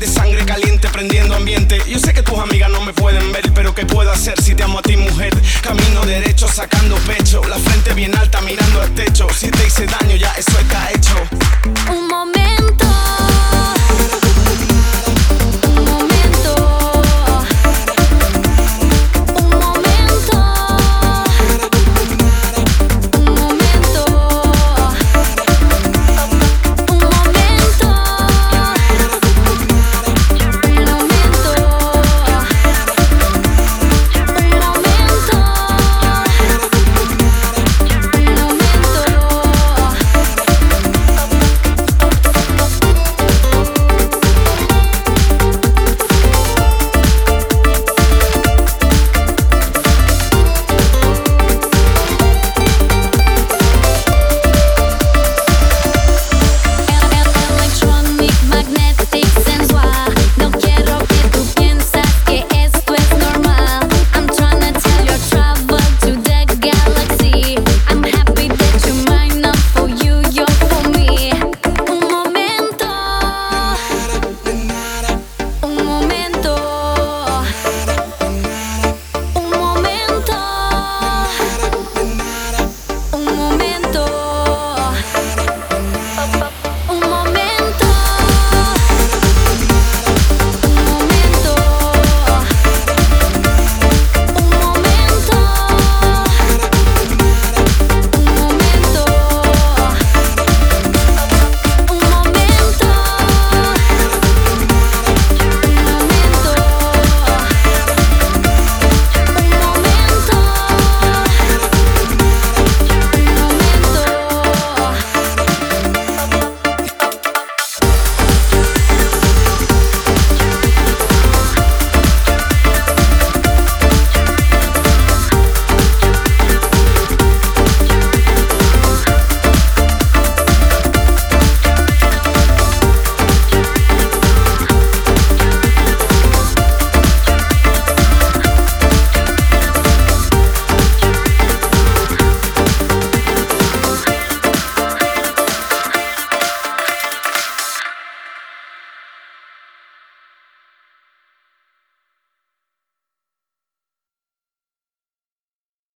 de sangre caliente prendiendo ambiente. Yo sé que tus amigas no me pueden ver, pero ¿qué puedo hacer si te amo a ti, mujer? Camino derecho, sacando pecho, la frente bien alta, mirando al techo. Si te hice daño, ya